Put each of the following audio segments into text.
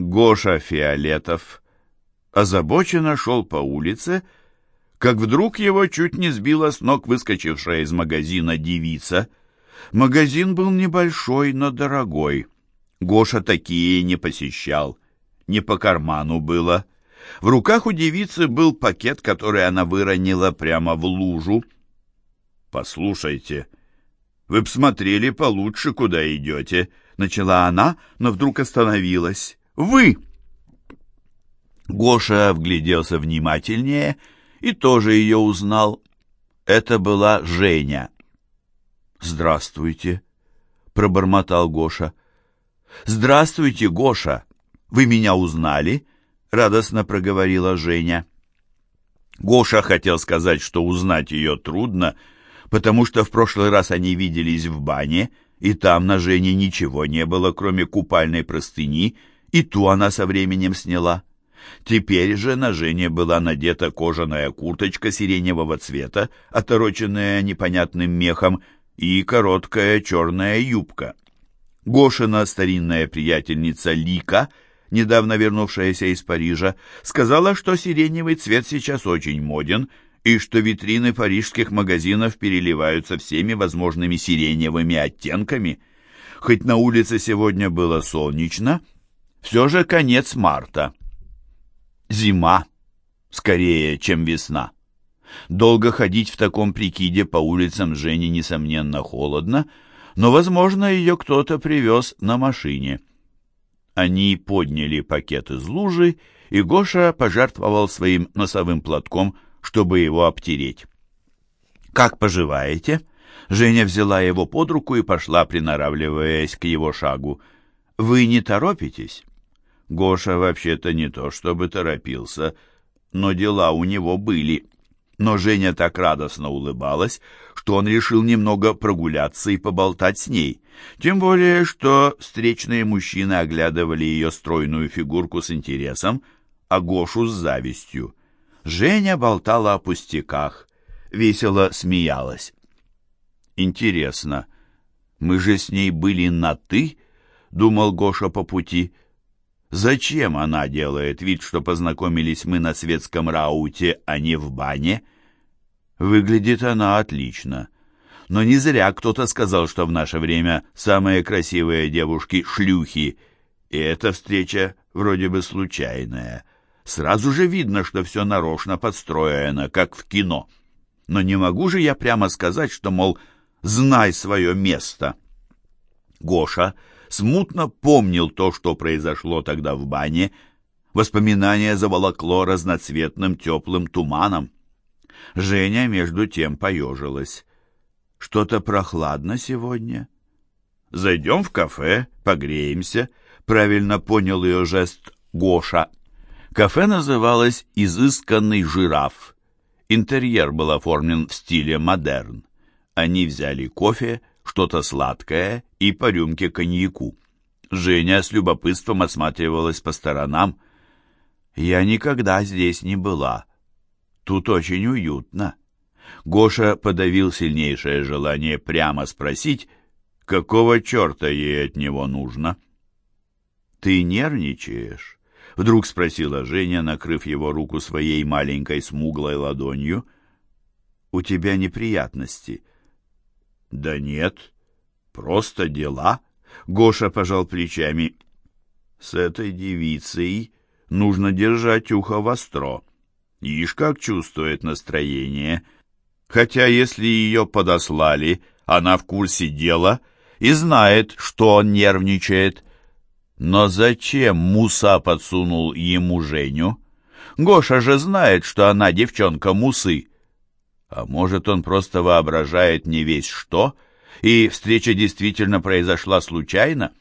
Гоша Фиолетов озабоченно шел по улице, как вдруг его чуть не сбила с ног выскочившая из магазина девица. Магазин был небольшой, но дорогой. Гоша такие не посещал. Не по карману было. В руках у девицы был пакет, который она выронила прямо в лужу. «Послушайте, вы б смотрели получше, куда идете», — начала она, но вдруг остановилась. Вы!» Гоша вгляделся внимательнее и тоже ее узнал. Это была Женя. «Здравствуйте», — пробормотал Гоша. «Здравствуйте, Гоша! Вы меня узнали?» — радостно проговорила Женя. Гоша хотел сказать, что узнать ее трудно, потому что в прошлый раз они виделись в бане, и там на Жене ничего не было, кроме купальной простыни — и ту она со временем сняла. Теперь же на Жене была надета кожаная курточка сиреневого цвета, отороченная непонятным мехом, и короткая черная юбка. Гошина старинная приятельница Лика, недавно вернувшаяся из Парижа, сказала, что сиреневый цвет сейчас очень моден, и что витрины парижских магазинов переливаются всеми возможными сиреневыми оттенками. Хоть на улице сегодня было солнечно, все же конец марта. Зима. Скорее, чем весна. Долго ходить в таком прикиде по улицам Жене, несомненно, холодно, но, возможно, ее кто-то привез на машине. Они подняли пакет из лужи, и Гоша пожертвовал своим носовым платком, чтобы его обтереть. «Как поживаете?» Женя взяла его под руку и пошла, приноравливаясь к его шагу. «Вы не торопитесь?» Гоша вообще-то не то чтобы торопился, но дела у него были. Но Женя так радостно улыбалась, что он решил немного прогуляться и поболтать с ней. Тем более, что встречные мужчины оглядывали ее стройную фигурку с интересом, а Гошу с завистью. Женя болтала о пустяках, весело смеялась. «Интересно, мы же с ней были на «ты», — думал Гоша по пути, — Зачем она делает вид, что познакомились мы на светском рауте, а не в бане? Выглядит она отлично. Но не зря кто-то сказал, что в наше время самые красивые девушки — шлюхи. И эта встреча вроде бы случайная. Сразу же видно, что все нарочно подстроено, как в кино. Но не могу же я прямо сказать, что, мол, знай свое место. Гоша смутно помнил то, что произошло тогда в бане. Воспоминание заволокло разноцветным теплым туманом. Женя, между тем, поежилась. «Что-то прохладно сегодня?» «Зайдем в кафе, погреемся», — правильно понял ее жест Гоша. Кафе называлось «Изысканный жираф». Интерьер был оформлен в стиле модерн. Они взяли кофе, что-то сладкое и по рюмке коньяку. Женя с любопытством осматривалась по сторонам. «Я никогда здесь не была. Тут очень уютно». Гоша подавил сильнейшее желание прямо спросить, какого черта ей от него нужно. «Ты нервничаешь?» — вдруг спросила Женя, накрыв его руку своей маленькой смуглой ладонью. «У тебя неприятности?» «Да нет, просто дела», — Гоша пожал плечами. «С этой девицей нужно держать ухо востро. Ишь, как чувствует настроение. Хотя, если ее подослали, она в курсе дела и знает, что он нервничает. Но зачем Муса подсунул ему Женю? Гоша же знает, что она девчонка Мусы. А может, он просто воображает не весь что, и встреча действительно произошла случайно?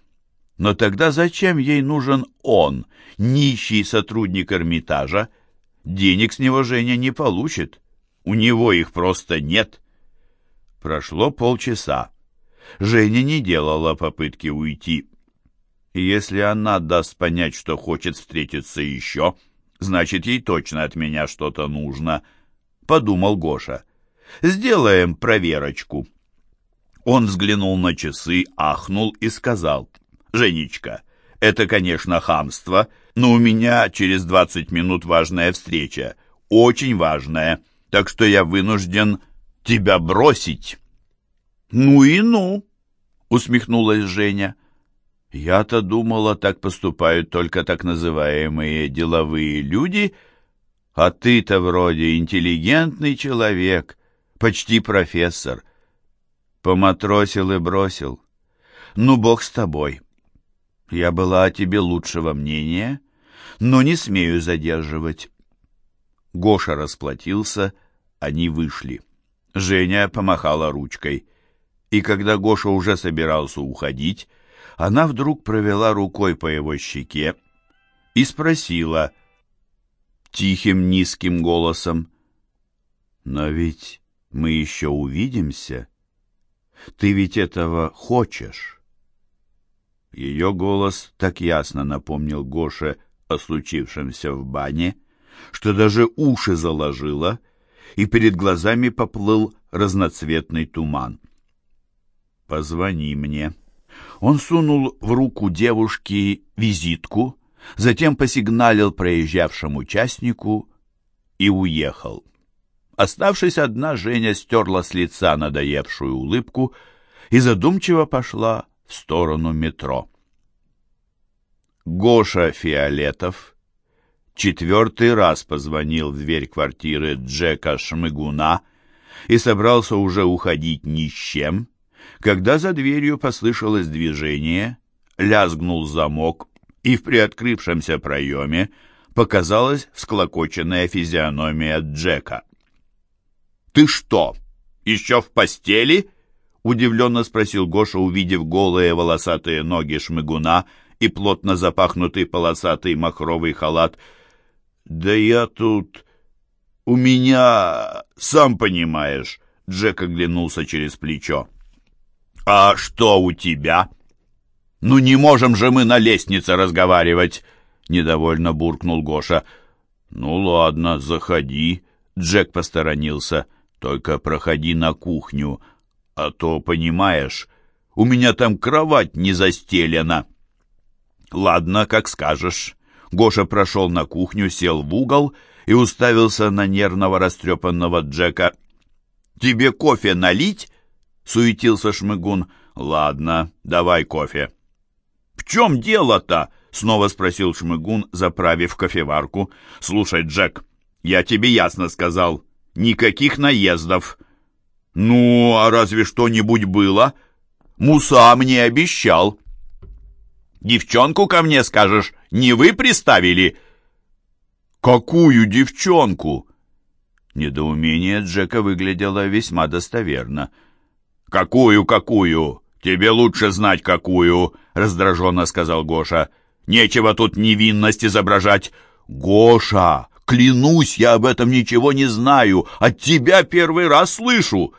Но тогда зачем ей нужен он, нищий сотрудник Эрмитажа? Денег с него Женя не получит. У него их просто нет. Прошло полчаса. Женя не делала попытки уйти. Если она даст понять, что хочет встретиться еще, значит, ей точно от меня что-то нужно — подумал Гоша. «Сделаем проверочку». Он взглянул на часы, ахнул и сказал, «Женечка, это, конечно, хамство, но у меня через 20 минут важная встреча, очень важная, так что я вынужден тебя бросить». «Ну и ну!» — усмехнулась Женя. «Я-то думала, так поступают только так называемые деловые люди, а ты-то вроде интеллигентный человек, почти профессор. Поматросил и бросил. Ну, бог с тобой. Я была о тебе лучшего мнения, но не смею задерживать». Гоша расплатился, они вышли. Женя помахала ручкой — и когда Гоша уже собирался уходить, она вдруг провела рукой по его щеке и спросила тихим низким голосом, «Но ведь мы еще увидимся. Ты ведь этого хочешь?» Ее голос так ясно напомнил Гоше о случившемся в бане, что даже уши заложило, и перед глазами поплыл разноцветный туман. «Позвони мне». Он сунул в руку девушки визитку, затем посигналил проезжавшему участнику и уехал. Оставшись одна, Женя стерла с лица надоевшую улыбку и задумчиво пошла в сторону метро. Гоша Фиолетов четвертый раз позвонил в дверь квартиры Джека Шмыгуна и собрался уже уходить ни с чем, когда за дверью послышалось движение, лязгнул замок, и в приоткрывшемся проеме показалась всклокоченная физиономия Джека. «Ты что, еще в постели?» — удивленно спросил Гоша, увидев голые волосатые ноги шмыгуна и плотно запахнутый полосатый махровый халат. «Да я тут... У меня... Сам понимаешь...» Джек оглянулся через плечо. «А что у тебя?» «Ну не можем же мы на лестнице разговаривать!» — недовольно буркнул Гоша. «Ну ладно, заходи», — Джек посторонился. «Только проходи на кухню, а то, понимаешь, у меня там кровать не застелена». «Ладно, как скажешь». Гоша прошел на кухню, сел в угол и уставился на нервного растрепанного Джека. «Тебе кофе налить?» суетился Шмыгун. «Ладно, давай кофе». «В чем дело-то?» — снова спросил Шмыгун, заправив кофеварку. «Слушай, Джек, я тебе ясно сказал, никаких наездов». «Ну, а разве что-нибудь было?» «Муса мне обещал». «Девчонку ко мне, скажешь, не вы приставили?» «Какую девчонку?» Недоумение Джека выглядело весьма достоверно. «Какую, какую? Тебе лучше знать, какую!» — раздраженно сказал Гоша. «Нечего тут невинность изображать!» «Гоша, клянусь, я об этом ничего не знаю! От тебя первый раз слышу!»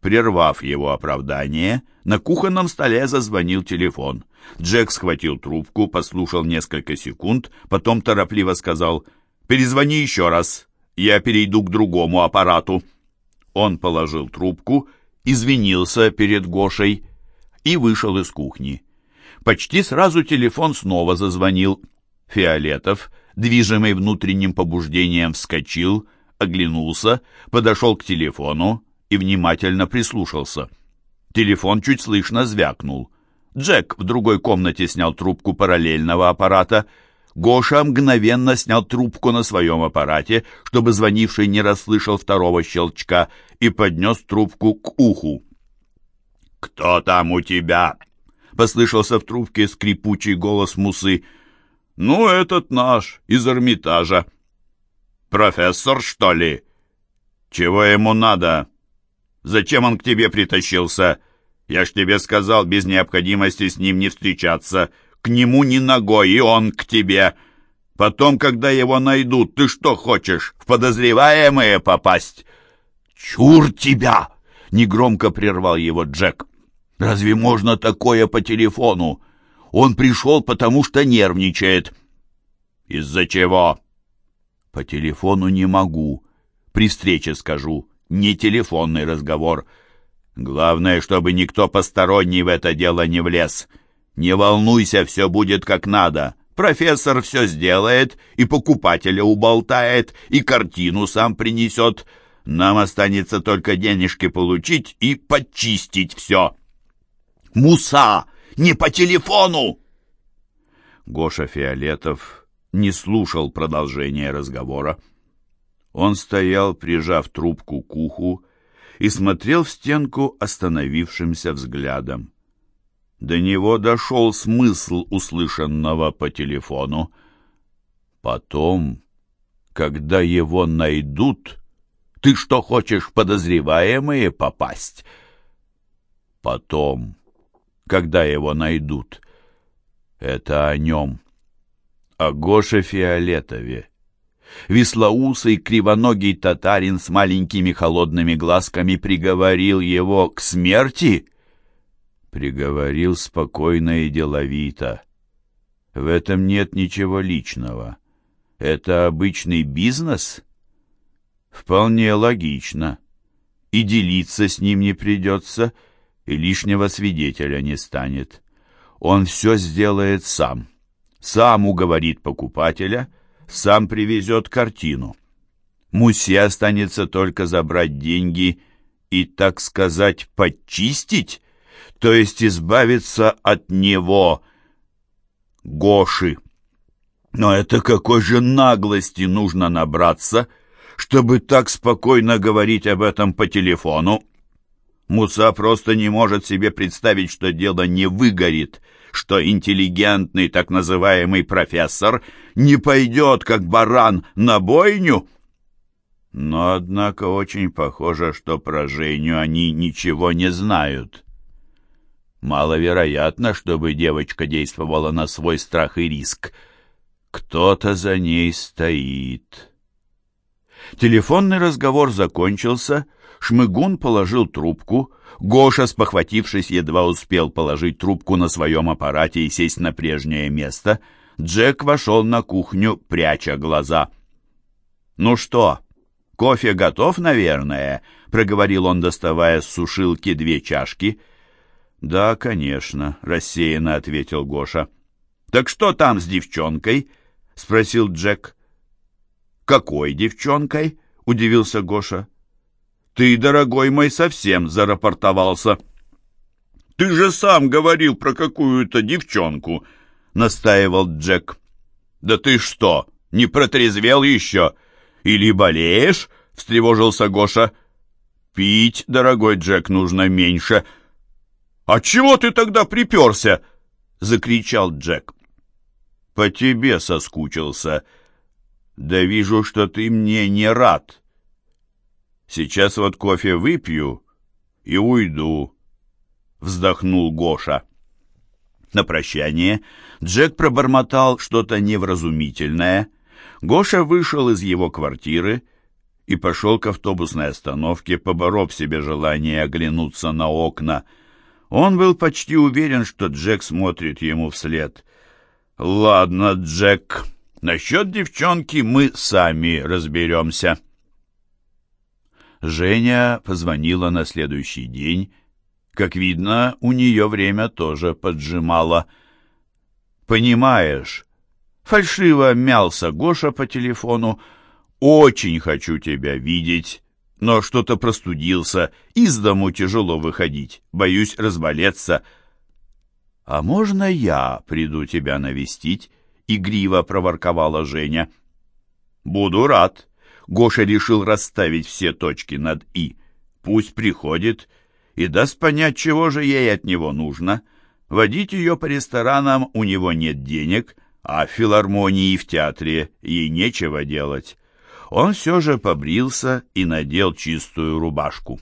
Прервав его оправдание, на кухонном столе зазвонил телефон. Джек схватил трубку, послушал несколько секунд, потом торопливо сказал «Перезвони еще раз, я перейду к другому аппарату». Он положил трубку извинился перед Гошей и вышел из кухни. Почти сразу телефон снова зазвонил. Фиолетов, движимый внутренним побуждением, вскочил, оглянулся, подошел к телефону и внимательно прислушался. Телефон чуть слышно звякнул. Джек в другой комнате снял трубку параллельного аппарата — Гоша мгновенно снял трубку на своем аппарате, чтобы звонивший не расслышал второго щелчка, и поднес трубку к уху. «Кто там у тебя?» — послышался в трубке скрипучий голос Мусы. «Ну, этот наш, из Эрмитажа». «Профессор, что ли?» «Чего ему надо? Зачем он к тебе притащился? Я ж тебе сказал, без необходимости с ним не встречаться» к нему ни ногой, и он к тебе. Потом, когда его найдут, ты что хочешь, в подозреваемые попасть?» «Чур тебя!» — негромко прервал его Джек. «Разве можно такое по телефону? Он пришел, потому что нервничает». «Из-за чего?» «По телефону не могу. При встрече скажу. Не телефонный разговор. Главное, чтобы никто посторонний в это дело не влез». «Не волнуйся, все будет как надо. Профессор все сделает, и покупателя уболтает, и картину сам принесет. Нам останется только денежки получить и почистить все». «Муса! Не по телефону!» Гоша Фиолетов не слушал продолжения разговора. Он стоял, прижав трубку к уху, и смотрел в стенку остановившимся взглядом. До него дошел смысл услышанного по телефону. Потом, когда его найдут, ты что хочешь в подозреваемые попасть? Потом, когда его найдут, это о нем, о Гоше Фиолетове. Веслоусый кривоногий татарин с маленькими холодными глазками приговорил его к смерти? Приговорил спокойно и деловито. В этом нет ничего личного. Это обычный бизнес? Вполне логично. И делиться с ним не придется, и лишнего свидетеля не станет. Он все сделает сам. Сам уговорит покупателя — сам привезет картину. Мусе останется только забрать деньги и, так сказать, почистить, то есть избавиться от него, Гоши. Но это какой же наглости нужно набраться, чтобы так спокойно говорить об этом по телефону? Муса просто не может себе представить, что дело не выгорит — что интеллигентный так называемый профессор не пойдет, как баран, на бойню. Но, однако, очень похоже, что про Женю они ничего не знают. Маловероятно, чтобы девочка действовала на свой страх и риск. Кто-то за ней стоит. Телефонный разговор закончился, Шмыгун положил трубку, Гоша, спохватившись, едва успел положить трубку на своем аппарате и сесть на прежнее место. Джек вошел на кухню, пряча глаза. «Ну что, кофе готов, наверное?» — проговорил он, доставая с сушилки две чашки. «Да, конечно», — рассеянно ответил Гоша. «Так что там с девчонкой?» — спросил Джек. «Какой девчонкой?» — удивился Гоша. «Ты, дорогой мой, совсем зарапортовался». «Ты же сам говорил про какую-то девчонку», — настаивал Джек. «Да ты что, не протрезвел еще? Или болеешь?» — встревожился Гоша. «Пить, дорогой Джек, нужно меньше». «А чего ты тогда приперся?» — закричал Джек. «По тебе соскучился. Да вижу, что ты мне не рад». Сейчас вот кофе выпью и уйду», — вздохнул Гоша. На прощание Джек пробормотал что-то невразумительное. Гоша вышел из его квартиры и пошел к автобусной остановке, поборов себе желание оглянуться на окна. Он был почти уверен, что Джек смотрит ему вслед. «Ладно, Джек, насчет девчонки мы сами разберемся». Женя позвонила на следующий день. Как видно, у нее время тоже поджимало. «Понимаешь...» Фальшиво мялся Гоша по телефону. «Очень хочу тебя видеть, но что-то простудился. Из дому тяжело выходить. Боюсь разболеться». «А можно я приду тебя навестить?» — игриво проворковала Женя. «Буду рад», Гоша решил расставить все точки над «и». Пусть приходит и даст понять, чего же ей от него нужно. Водить ее по ресторанам у него нет денег, а в филармонии и в театре ей нечего делать. Он все же побрился и надел чистую рубашку.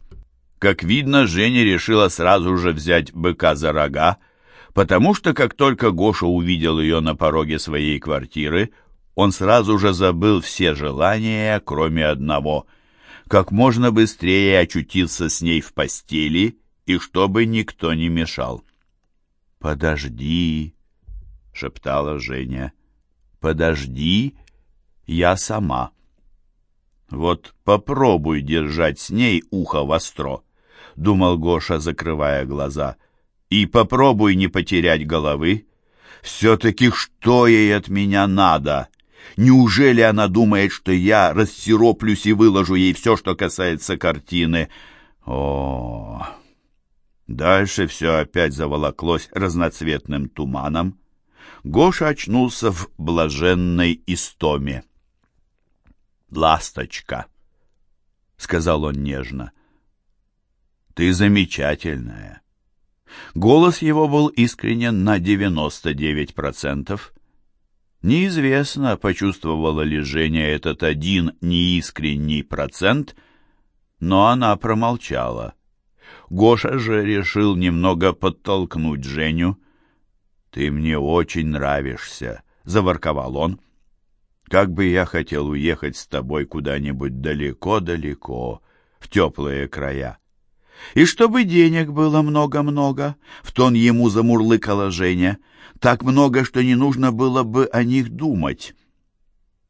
Как видно, Женя решила сразу же взять быка за рога, потому что как только Гоша увидел ее на пороге своей квартиры, он сразу же забыл все желания, кроме одного — как можно быстрее очутиться с ней в постели и чтобы никто не мешал. «Подожди», — шептала Женя, — «подожди, я сама». «Вот попробуй держать с ней ухо востро», — думал Гоша, закрывая глаза. И попробуй не потерять головы. Все-таки что ей от меня надо? Неужели она думает, что я рассероплюсь и выложу ей все, что касается картины? О, Дальше все опять заволоклось разноцветным туманом. Гоша очнулся в блаженной истоме. «Ласточка», — сказал он нежно, — «ты замечательная». Голос его был искренен на девяносто девять процентов. Неизвестно, почувствовала ли Женя этот один неискренний процент, но она промолчала. Гоша же решил немного подтолкнуть Женю. «Ты мне очень нравишься», — заворковал он. «Как бы я хотел уехать с тобой куда-нибудь далеко-далеко, в теплые края». «И чтобы денег было много-много», — в тон ему замурлыкала Женя, «так много, что не нужно было бы о них думать».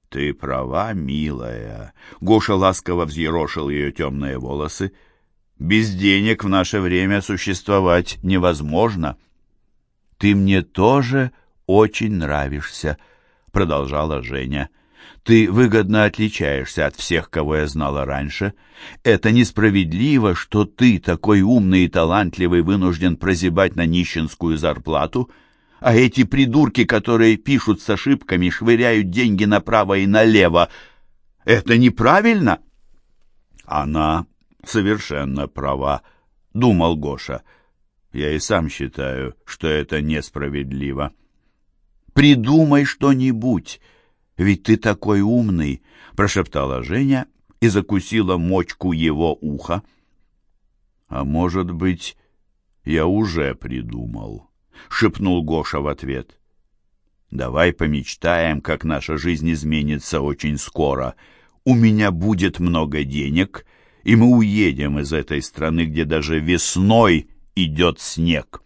«Ты права, милая», — Гоша ласково взъерошил ее темные волосы, — без денег в наше время существовать невозможно. Ты мне тоже очень нравишься, продолжала Женя. Ты выгодно отличаешься от всех, кого я знала раньше. Это несправедливо, что ты, такой умный и талантливый, вынужден прозябать на нищенскую зарплату, а эти придурки, которые пишут с ошибками, швыряют деньги направо и налево. Это неправильно? Она совершенно права, думал Гоша. Я и сам считаю, что это несправедливо. Придумай что-нибудь, ведь ты такой умный, прошептала Женя и закусила мочку его уха. А может быть, я уже придумал, шепнул Гоша в ответ. Давай помечтаем, как наша жизнь изменится очень скоро. У меня будет много денег, и мы уедем из этой страны, где даже весной идет снег.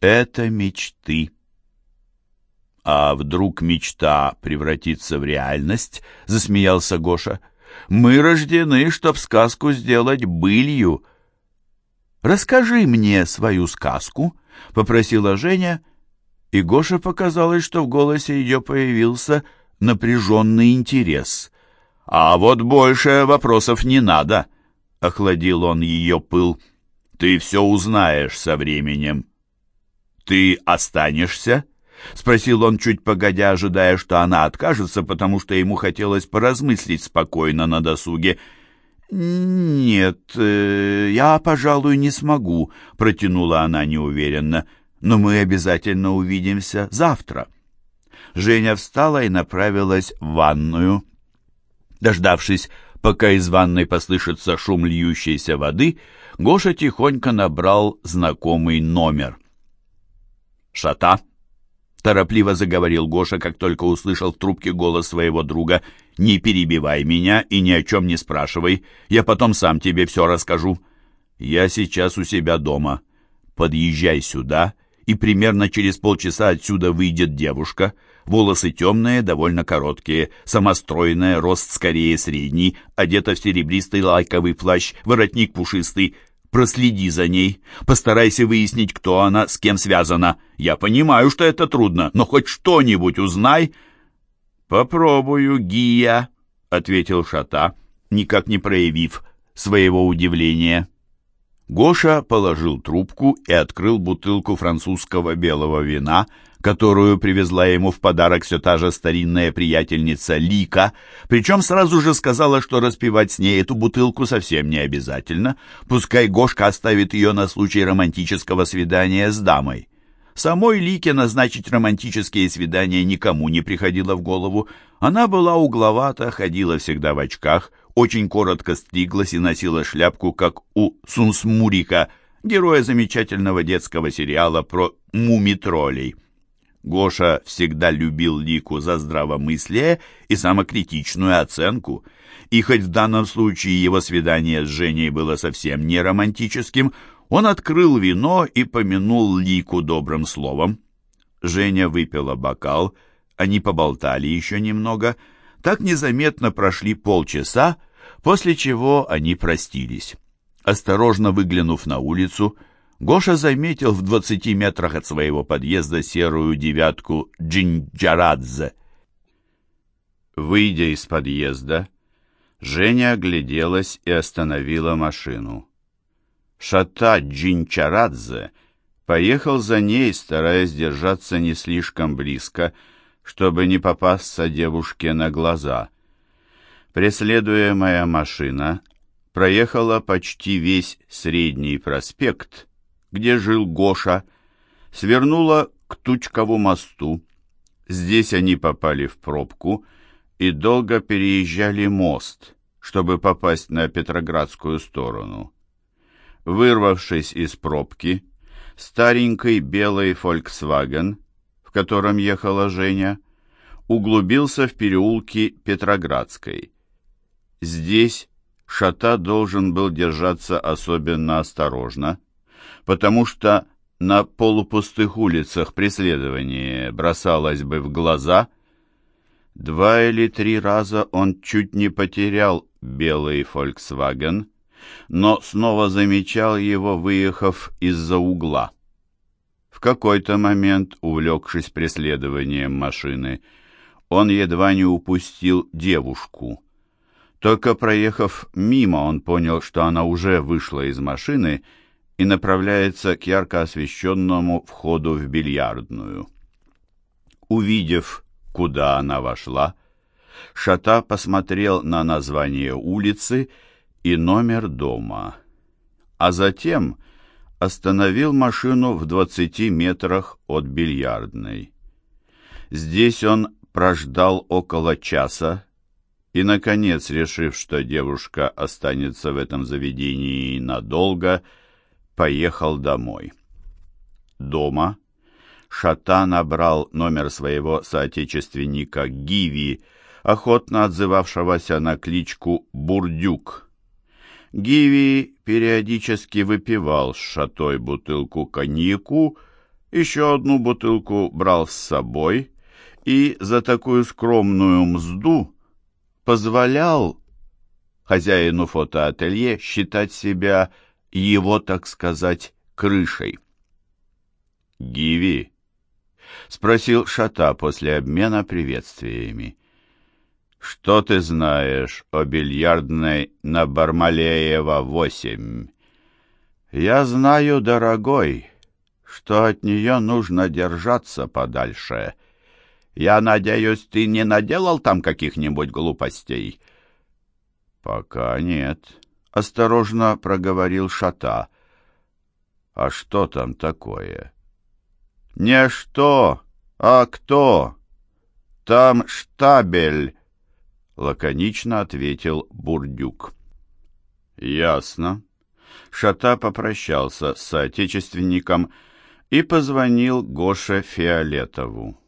Это мечты. А вдруг мечта превратится в реальность, засмеялся Гоша. Мы рождены, чтоб сказку сделать былью. Расскажи мне свою сказку, попросила Женя, и Гоша показалось, что в голосе ее появился напряженный интерес — «А вот больше вопросов не надо», — охладил он ее пыл. «Ты все узнаешь со временем». «Ты останешься?» — спросил он чуть погодя, ожидая, что она откажется, потому что ему хотелось поразмыслить спокойно на досуге. «Нет, э, я, пожалуй, не смогу», — протянула она неуверенно. «Но мы обязательно увидимся завтра». Женя встала и направилась в ванную. Дождавшись, пока из ванной послышится шум льющейся воды, Гоша тихонько набрал знакомый номер. «Шата!» — торопливо заговорил Гоша, как только услышал в трубке голос своего друга. «Не перебивай меня и ни о чем не спрашивай. Я потом сам тебе все расскажу. Я сейчас у себя дома. Подъезжай сюда, и примерно через полчаса отсюда выйдет девушка — волосы темные, довольно короткие, самостройная, рост скорее средний, одета в серебристый лайковый плащ, воротник пушистый. Проследи за ней, постарайся выяснить, кто она, с кем связана. Я понимаю, что это трудно, но хоть что-нибудь узнай. Попробую, Гия, ответил Шата, никак не проявив своего удивления. Гоша положил трубку и открыл бутылку французского белого вина, которую привезла ему в подарок все та же старинная приятельница Лика, причем сразу же сказала, что распивать с ней эту бутылку совсем не обязательно, пускай Гошка оставит ее на случай романтического свидания с дамой. Самой Лике назначить романтические свидания никому не приходило в голову. Она была угловата, ходила всегда в очках, очень коротко стриглась и носила шляпку, как у Сунсмурика, героя замечательного детского сериала про мумитролей. Гоша всегда любил Лику за здравомыслие и самокритичную оценку, и хоть в данном случае его свидание с Женей было совсем не романтическим, он открыл вино и помянул Лику добрым словом. Женя выпила бокал, они поболтали еще немного, так незаметно прошли полчаса, после чего они простились. Осторожно выглянув на улицу, Гоша заметил в двадцати метрах от своего подъезда серую девятку Джинджарадзе. Выйдя из подъезда, Женя огляделась и остановила машину. Шата Джинчарадзе поехал за ней, стараясь держаться не слишком близко, чтобы не попасться девушке на глаза. Преследуемая машина проехала почти весь Средний проспект, где жил Гоша, свернула к Тучкову мосту. Здесь они попали в пробку и долго переезжали мост, чтобы попасть на Петроградскую сторону. Вырвавшись из пробки, старенький белый «Фольксваген», в котором ехала Женя, углубился в переулки Петроградской. Здесь Шата должен был держаться особенно осторожно, потому что на полупустых улицах преследование бросалось бы в глаза. Два или три раза он чуть не потерял белый «Фольксваген», но снова замечал его, выехав из-за угла. В какой-то момент, увлекшись преследованием машины, он едва не упустил девушку. Только проехав мимо, он понял, что она уже вышла из машины и направляется к ярко освещенному входу в бильярдную. Увидев, куда она вошла, Шата посмотрел на название улицы и номер дома, а затем остановил машину в двадцати метрах от бильярдной. Здесь он прождал около часа и, наконец, решив, что девушка останется в этом заведении надолго, поехал домой. Дома Шата набрал номер своего соотечественника Гиви, охотно отзывавшегося на кличку Бурдюк. Гиви периодически выпивал с шатой бутылку коньяку, еще одну бутылку брал с собой и за такую скромную мзду позволял хозяину фотоателье считать себя его, так сказать, крышей. «Гиви?» — спросил Шата после обмена приветствиями. «Что ты знаешь о бильярдной на Бармалеева, 8?» «Я знаю, дорогой, что от нее нужно держаться подальше. Я надеюсь, ты не наделал там каких-нибудь глупостей?» «Пока нет», — осторожно проговорил Шата. «А что там такое?» «Не что, а кто? Там штабель» лаконично ответил Бурдюк. Ясно. Шата попрощался с соотечественником и позвонил Гоше Фиолетову.